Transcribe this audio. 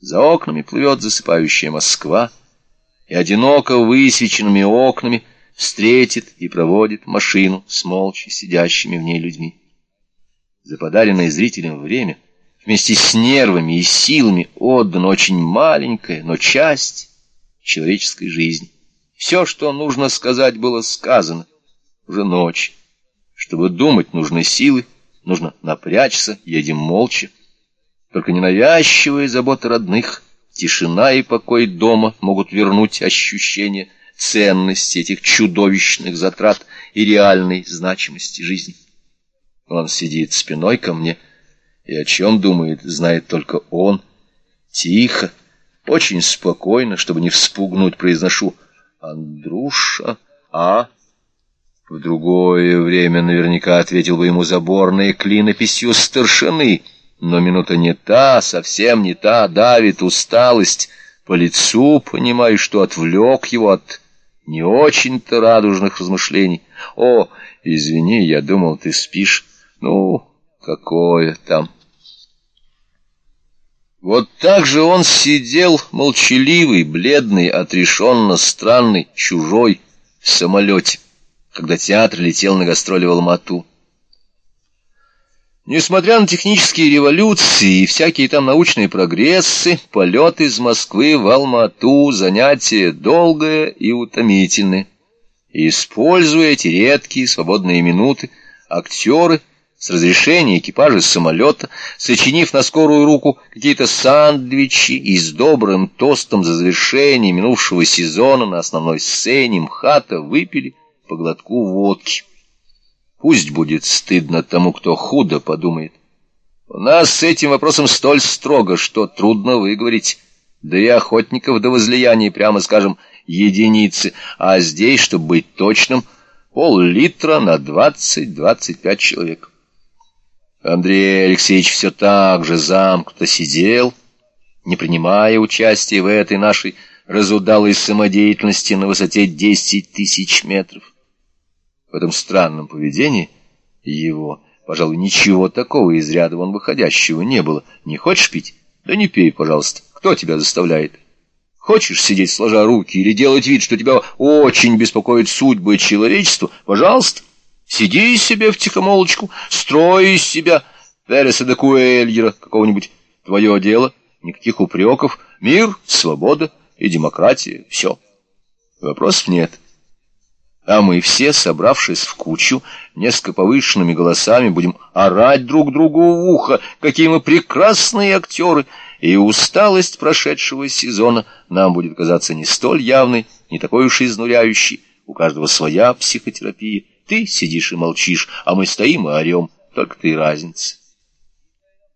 За окнами плывет засыпающая Москва, и одиноко высвеченными окнами встретит и проводит машину с молча сидящими в ней людьми. За подаренное зрителям время вместе с нервами и силами отдана очень маленькая, но часть человеческой жизни. Все, что нужно сказать, было сказано. Уже ночь. Чтобы думать, нужны силы, нужно напрячься, едем молча. Только ненавязчивые заботы родных, тишина и покой дома могут вернуть ощущение ценности этих чудовищных затрат и реальной значимости жизни. Он сидит спиной ко мне, и о чем думает, знает только он. Тихо, очень спокойно, чтобы не вспугнуть, произношу «Андруша, а?» В другое время наверняка ответил бы ему заборной клинописью старшины, но минута не та, совсем не та, давит усталость. По лицу понимаю, что отвлек его от не очень-то радужных размышлений. «О, извини, я думал, ты спишь. Ну, какое там...» Вот так же он сидел, молчаливый, бледный, отрешенно странный, чужой, в самолете, когда театр летел на гастроли в Алмату. Несмотря на технические революции и всякие там научные прогрессы, полет из Москвы в Алмату — занятие долгое и утомительное. Используя эти редкие свободные минуты, актеры — с разрешения экипажа самолета, сочинив на скорую руку какие-то сандвичи и с добрым тостом за завершение минувшего сезона на основной сцене МХАТа выпили по глотку водки. Пусть будет стыдно тому, кто худо подумает. У нас с этим вопросом столь строго, что трудно выговорить. Да и охотников до возлияния, прямо скажем, единицы, а здесь, чтобы быть точным, пол-литра на двадцать-двадцать пять человек. Андрей Алексеевич все так же замкнуто сидел, не принимая участия в этой нашей разудалой самодеятельности на высоте десять тысяч метров. В этом странном поведении его, пожалуй, ничего такого из ряда вон выходящего не было. Не хочешь пить? Да не пей, пожалуйста. Кто тебя заставляет? Хочешь сидеть сложа руки или делать вид, что тебя очень беспокоит судьбы человечества? Пожалуйста. Сиди себе в тихомолочку, строй из себя Переса де Куэльера какого-нибудь. Твое дело, никаких упреков, мир, свобода и демократия, все. Вопросов нет. А мы все, собравшись в кучу, несколько повышенными голосами будем орать друг другу в ухо, какие мы прекрасные актеры, и усталость прошедшего сезона нам будет казаться не столь явной, не такой уж изнуряющей. У каждого своя психотерапия. Ты сидишь и молчишь, а мы стоим и орем. Только ты разница.